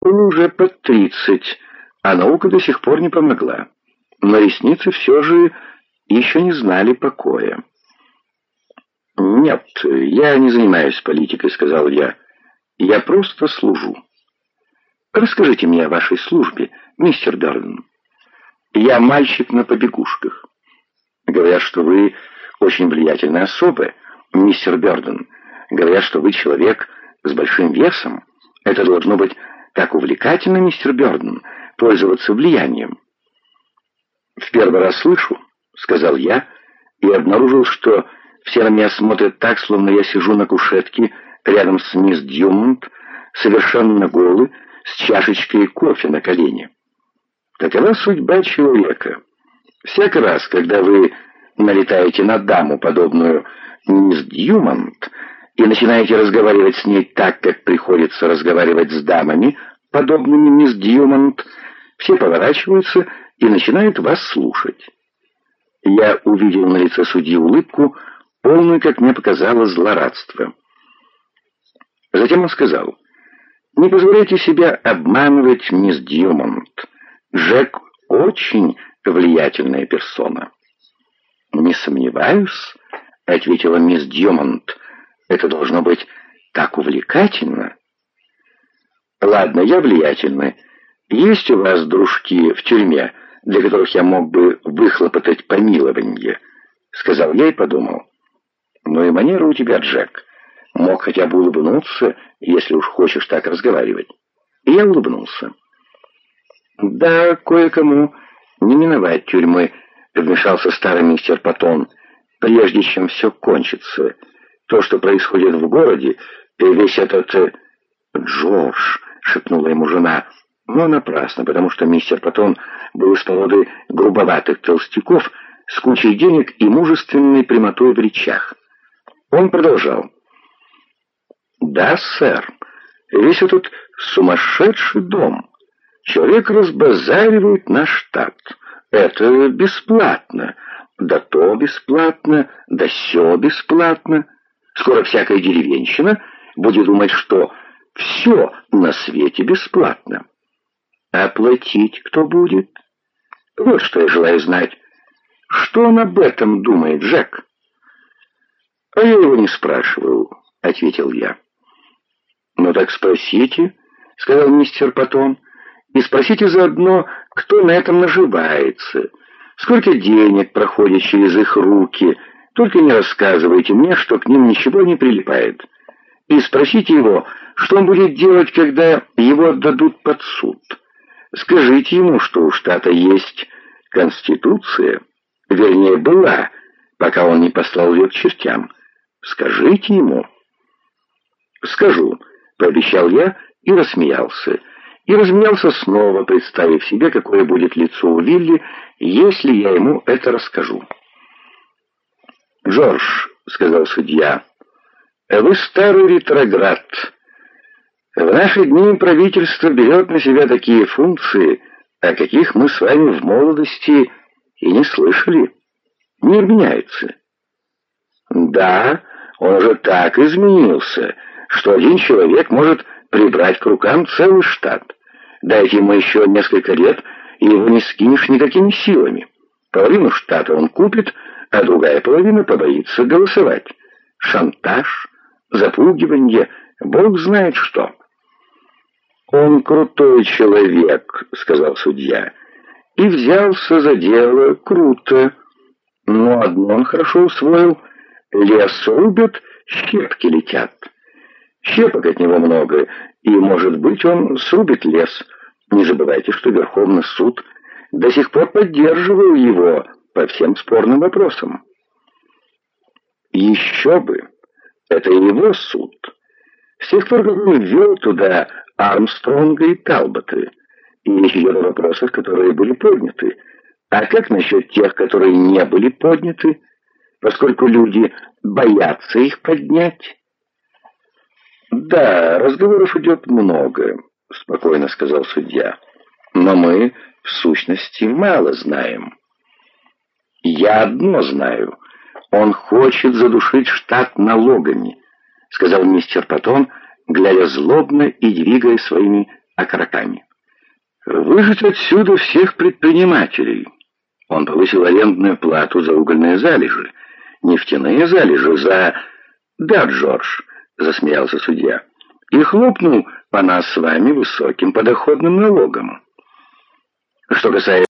Он уже под тридцать, а наука до сих пор не помогла. Но ресницы все же еще не знали покоя. «Нет, я не занимаюсь политикой», — сказал я. «Я просто служу». «Расскажите мне о вашей службе, мистер Дарден». «Я мальчик на побегушках». «Говорят, что вы очень влиятельная особа, мистер Бёрден. Говорят, что вы человек с большим весом. Это должно быть так увлекательно, мистер Бёрден, пользоваться влиянием». «В первый раз слышу», — сказал я, и обнаружил, что все на меня смотрят так, словно я сижу на кушетке рядом с мисс Дьюмонт, совершенно голый, с чашечкой кофе на колене. Такова судьба человека. Всякий раз, когда вы налетаете на даму, подобную мисс Дьюмонт, и начинаете разговаривать с ней так, как приходится разговаривать с дамами, подобными мисс Дьюмонт, все поворачиваются и начинают вас слушать. Я увидел на лице судьи улыбку, полную, как мне показалось, злорадство. Затем он сказал, «Не позволяйте себя обманывать, мисс Дьюмонт. Джек очень влиятельная персона». «Не сомневаюсь», — ответила мисс Дьюмонт, «это должно быть так увлекательно». «Ладно, я влиятельна. Есть у вас дружки в тюрьме, для которых я мог бы выхлопотать помилование?» — сказал я и подумал. «Ну и манера у тебя, Джек. Мог хотя бы улыбнуться, если уж хочешь так разговаривать». И я улыбнулся. «Да, кое-кому не миновать тюрьмы», — вмешался старый мистер Патон, «прежде чем все кончится. То, что происходит в городе, весь этот...» э, «Джордж», — шепнула ему жена, но напрасно, потому что мистер Патон был из породы грубоватых толстяков с кучей денег и мужественной прямотой в речах. Он продолжал. «Да, сэр, весь этот сумасшедший дом. Человек разбазаривает наш штат. Это бесплатно. Да то бесплатно, да все бесплатно. Скоро всякая деревенщина будет думать, что все на свете бесплатно. А платить кто будет? Вот что я желаю знать. Что он об этом думает, Джек?» «А я его не спрашивал», — ответил я. «Ну так спросите», — сказал мистер Патон, «и спросите заодно, кто на этом наживается, сколько денег проходит через их руки, только не рассказывайте мне, что к ним ничего не прилипает. И спросите его, что он будет делать, когда его отдадут под суд. Скажите ему, что у штата есть конституция, вернее, была, пока он не послал ее к чертям». Скажите ему». «Скажу», — пообещал я и рассмеялся. И размеялся снова, представив себе, какое будет лицо у Вилли, если я ему это расскажу. «Джордж», — сказал судья, — «вы старый ретроград. В наши дни правительство берет на себя такие функции, о каких мы с вами в молодости и не слышали. Мир меняется». «Да», он уже так изменился, что один человек может прибрать к рукам целый штат. Дайте ему еще несколько лет, и его не скинешь никакими силами. Половину штата он купит, а другая половина побоится голосовать. Шантаж, запугивание, бог знает что. «Он крутой человек», — сказал судья, — «и взялся за дело круто. Но одно он хорошо усвоил — Лес рубят, щепки летят. Щепок от него много, и, может быть, он срубит лес. Не забывайте, что Верховный суд до сих пор поддерживал его по всем спорным вопросам. Еще бы! Это его суд. С тех пор, как он ввел туда Армстронга и Талботы, и еще на вопросах, которые были подняты. А как насчет тех, которые не были подняты? поскольку люди боятся их поднять. «Да, разговоров идет много», — спокойно сказал судья. «Но мы, в сущности, мало знаем». «Я одно знаю. Он хочет задушить штат налогами», — сказал мистер Патон, глядя злобно и двигая своими окороками. Выжить отсюда всех предпринимателей. Он повысил арендную плату за угольные залежи, нефтяные залежи за... Да, Джордж, засмеялся судья, и хлопнул по нас с вами высоким подоходным налогом. Что касается